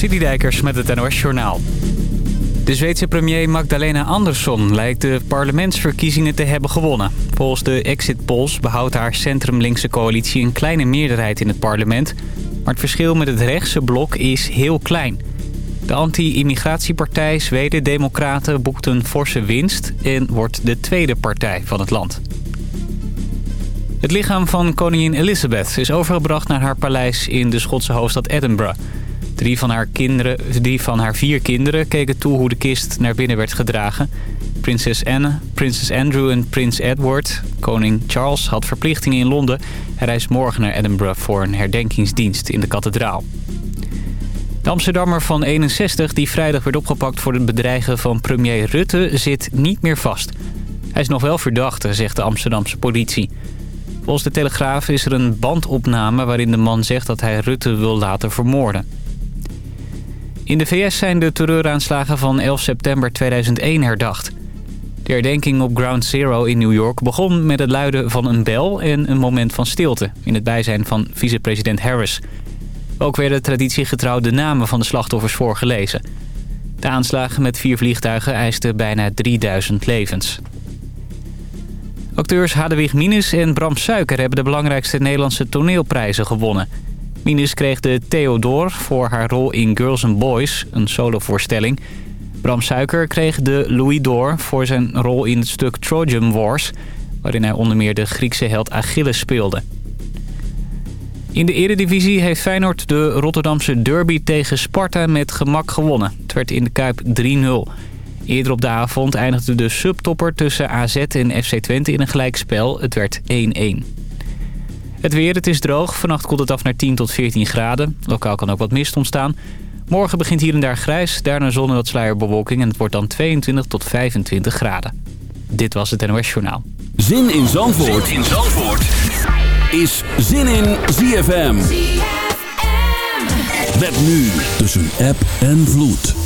Citydijkers met het NOS Journaal. De Zweedse premier Magdalena Andersson lijkt de parlementsverkiezingen te hebben gewonnen. Volgens de exit polls behoudt haar centrum-linkse coalitie een kleine meerderheid in het parlement. Maar het verschil met het rechtse blok is heel klein. De anti-immigratiepartij Zweden Democraten boekt een forse winst en wordt de tweede partij van het land. Het lichaam van koningin Elizabeth is overgebracht naar haar paleis in de Schotse hoofdstad Edinburgh. Drie van haar, kinderen, drie van haar vier kinderen keken toe hoe de kist naar binnen werd gedragen. Prinses Anne, Prinses Andrew en Prins Edward. Koning Charles had verplichtingen in Londen. Hij reist morgen naar Edinburgh voor een herdenkingsdienst in de kathedraal. De Amsterdammer van 61 die vrijdag werd opgepakt voor het bedreigen van premier Rutte zit niet meer vast. Hij is nog wel verdachte, zegt de Amsterdamse politie. Volgens de Telegraaf is er een bandopname waarin de man zegt dat hij Rutte wil laten vermoorden. In de VS zijn de terreuraanslagen van 11 september 2001 herdacht. De herdenking op Ground Zero in New York begon met het luiden van een bel en een moment van stilte... in het bijzijn van vicepresident Harris. Ook werden traditiegetrouw de namen van de slachtoffers voorgelezen. De aanslagen met vier vliegtuigen eisten bijna 3000 levens. Acteurs Hadewig Minus en Bram Suiker hebben de belangrijkste Nederlandse toneelprijzen gewonnen. Minus kreeg de Theodor voor haar rol in Girls and Boys, een solovoorstelling. Bram Suiker kreeg de Louis d'Or voor zijn rol in het stuk Trojan Wars... waarin hij onder meer de Griekse held Achilles speelde. In de eredivisie heeft Feyenoord de Rotterdamse derby tegen Sparta met gemak gewonnen. Het werd in de Kuip 3-0. Eerder op de avond eindigde de subtopper tussen AZ en FC Twente in een gelijkspel. Het werd 1-1. Het weer, het is droog. Vannacht koelt het af naar 10 tot 14 graden. Lokaal kan ook wat mist ontstaan. Morgen begint hier en daar grijs, daarna zon en wat sluierbewolking... en het wordt dan 22 tot 25 graden. Dit was het NOS Journaal. Zin in Zandvoort, zin in Zandvoort. is Zin in ZFM. ZFM. Met nu tussen app en vloed.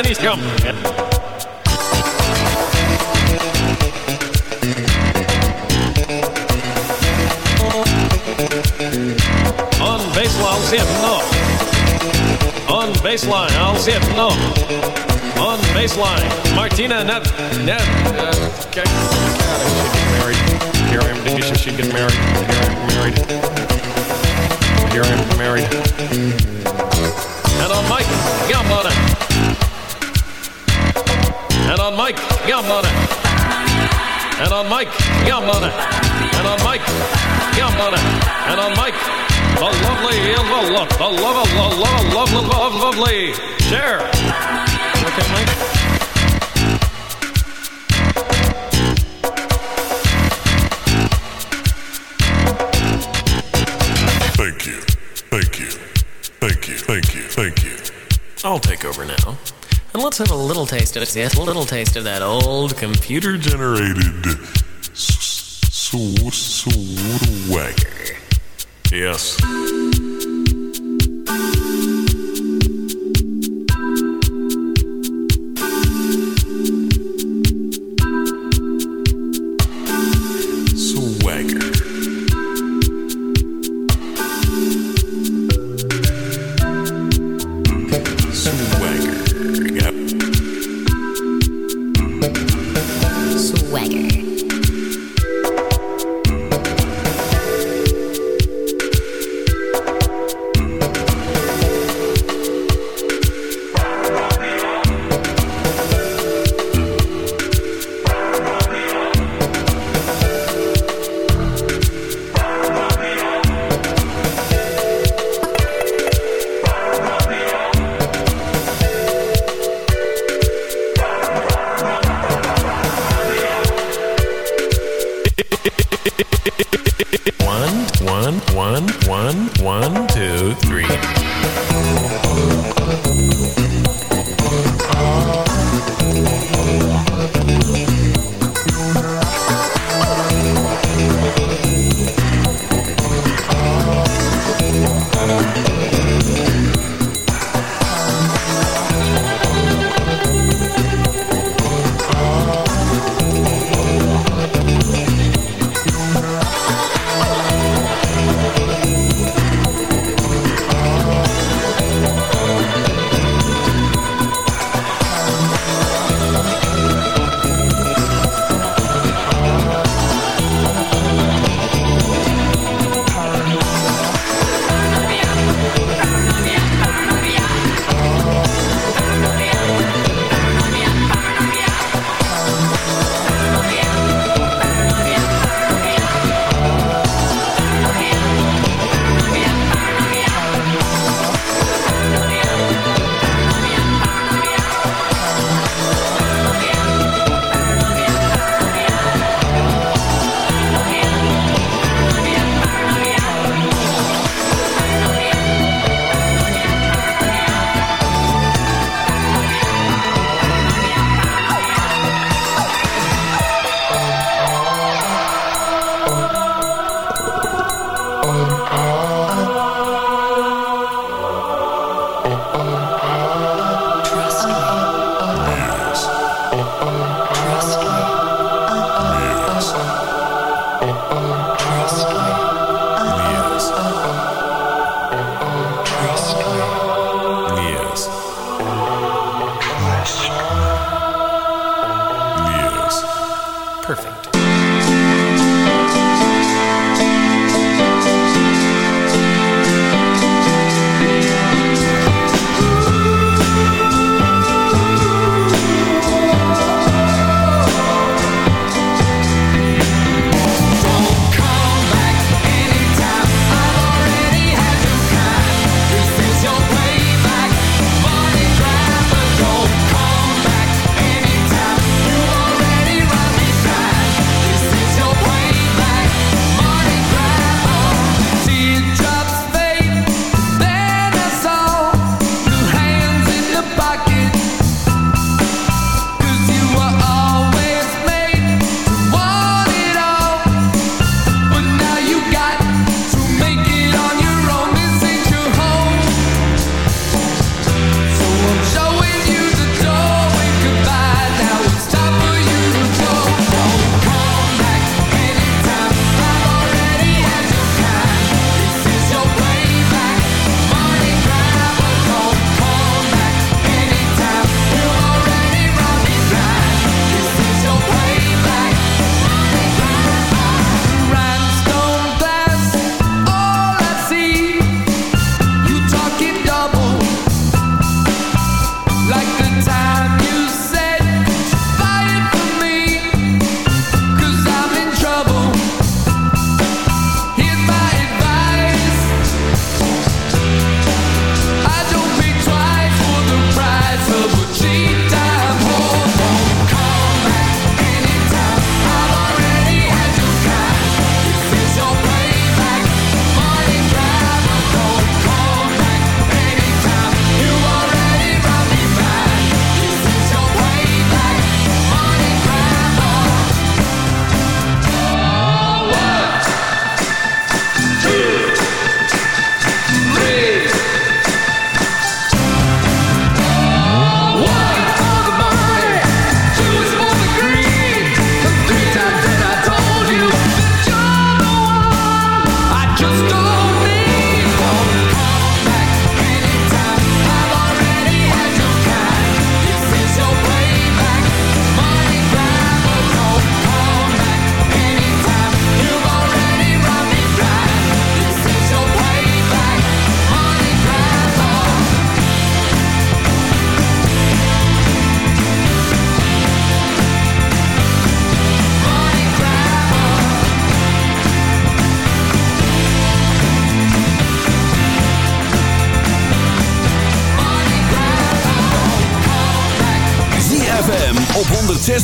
and he's coming. On baseline, I'll see it. no. On baseline, I'll see it. no. On baseline, Martina, not, not, uh, okay. The love, the love, the love, love, love, love, lovely. Share. Okay, Mike. Thank you. Thank you. Thank you. Thank you. Thank you. I'll take over now. And let's have a little taste of it. Yes, a little taste of that old computer Generated s- s- swagger. Yes.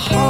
heart?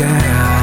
girl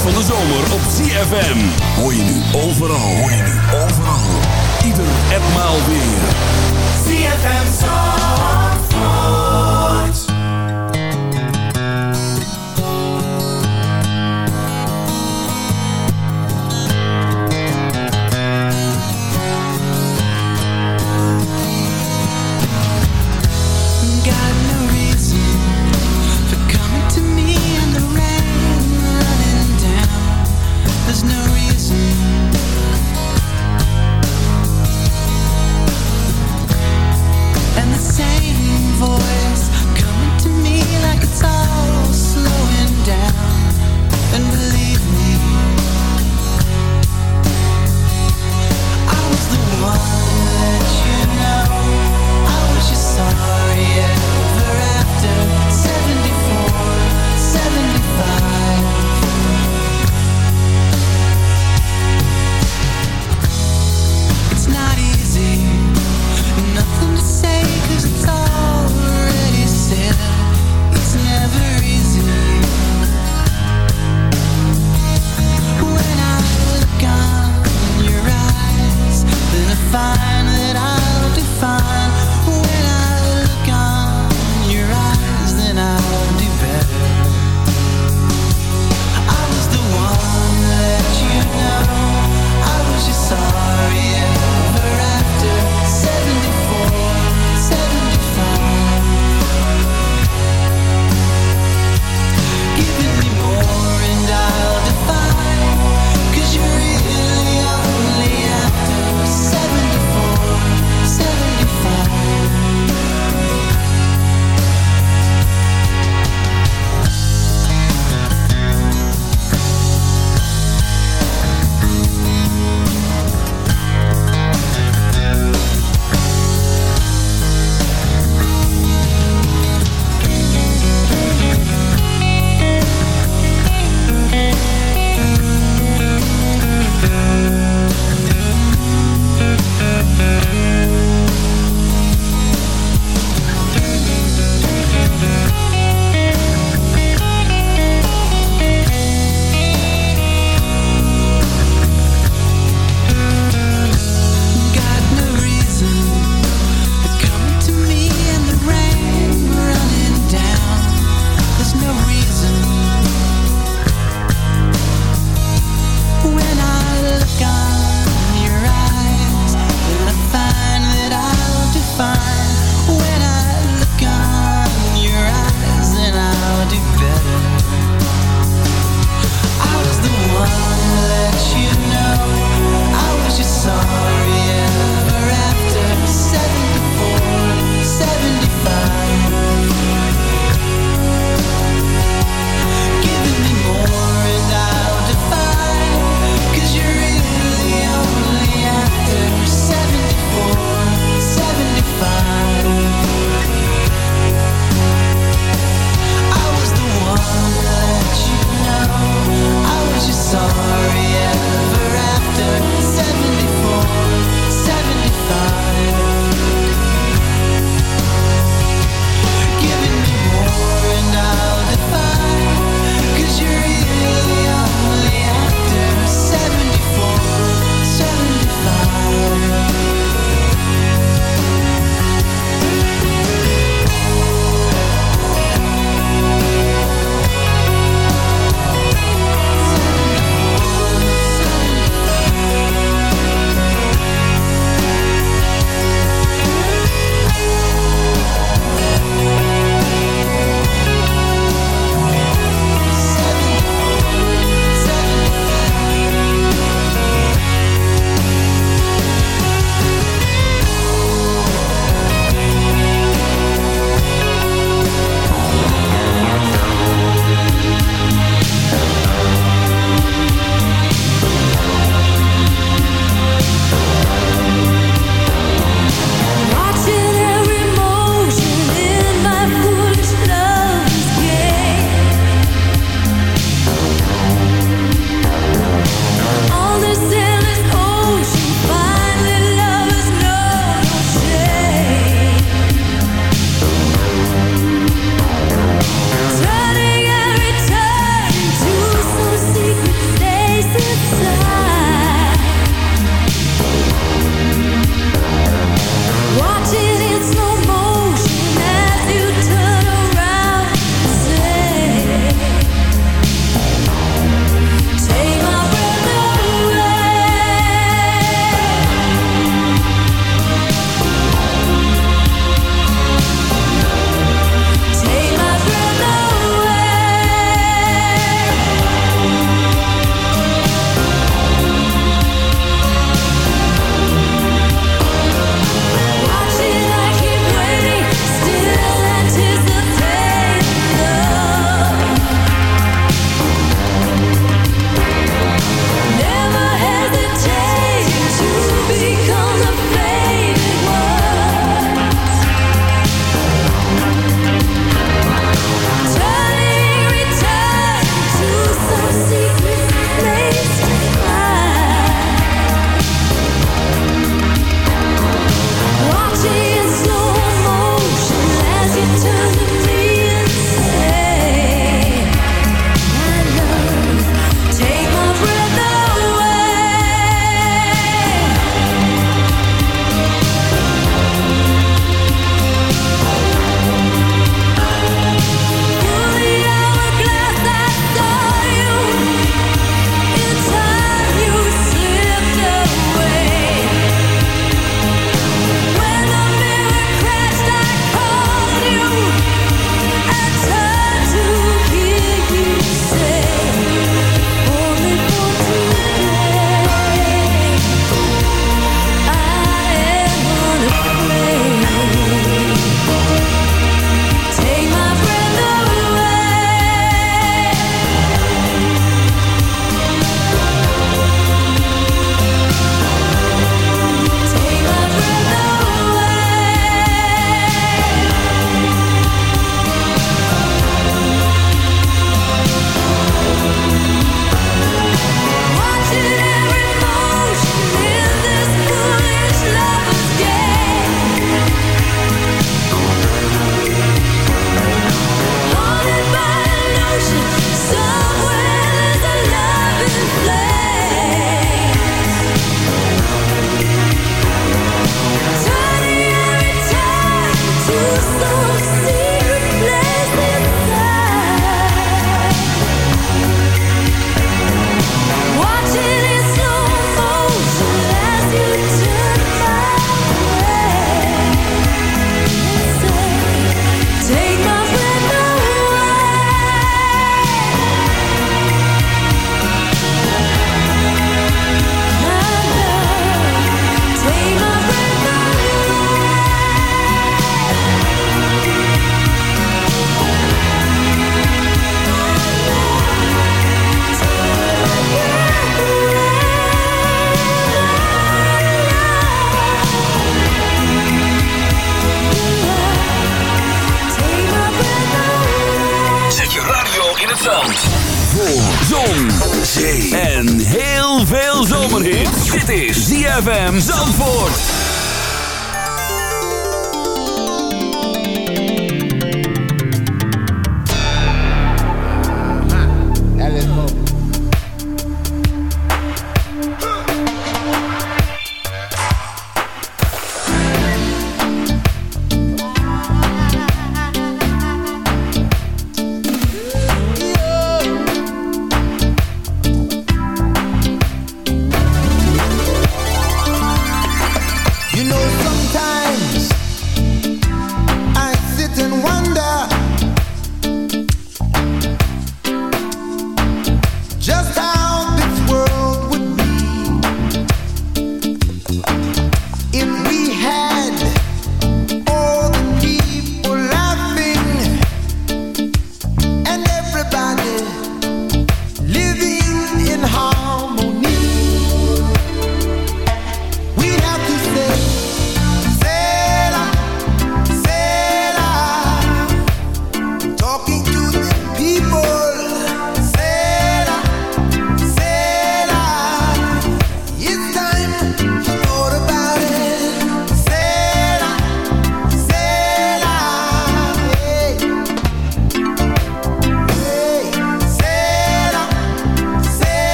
van de zomer op ZFM. Hoor je nu overal, hoor je nu overal. Ieder enmaal weer. ZFM Zandvoort.